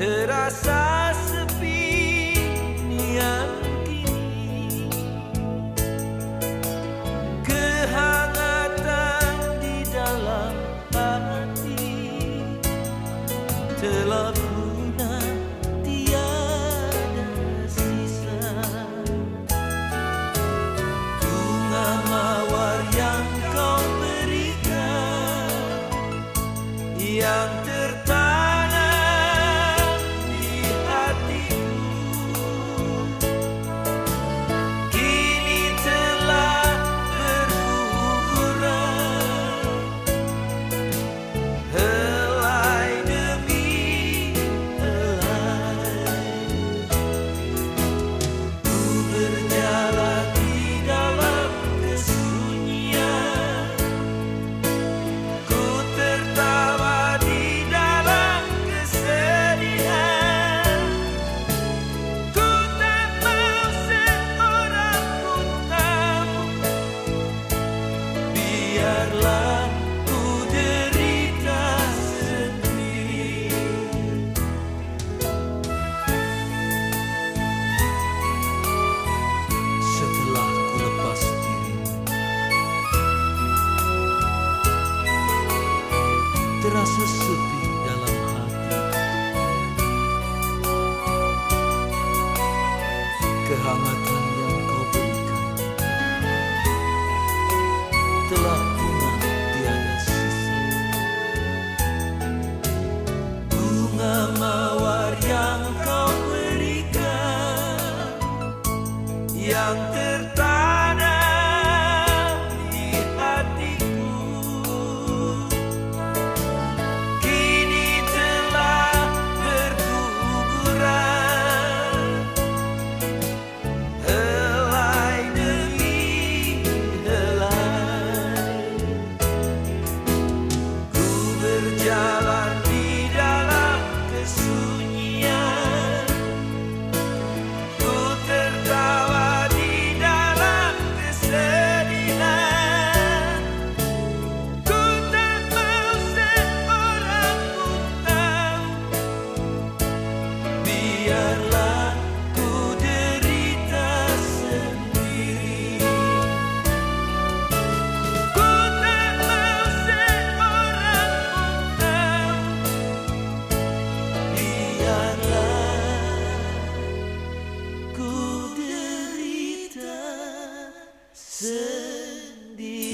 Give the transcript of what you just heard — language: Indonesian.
terasa sepi niat kini. Kehangatan di dalam hati telah love. delante Sunday.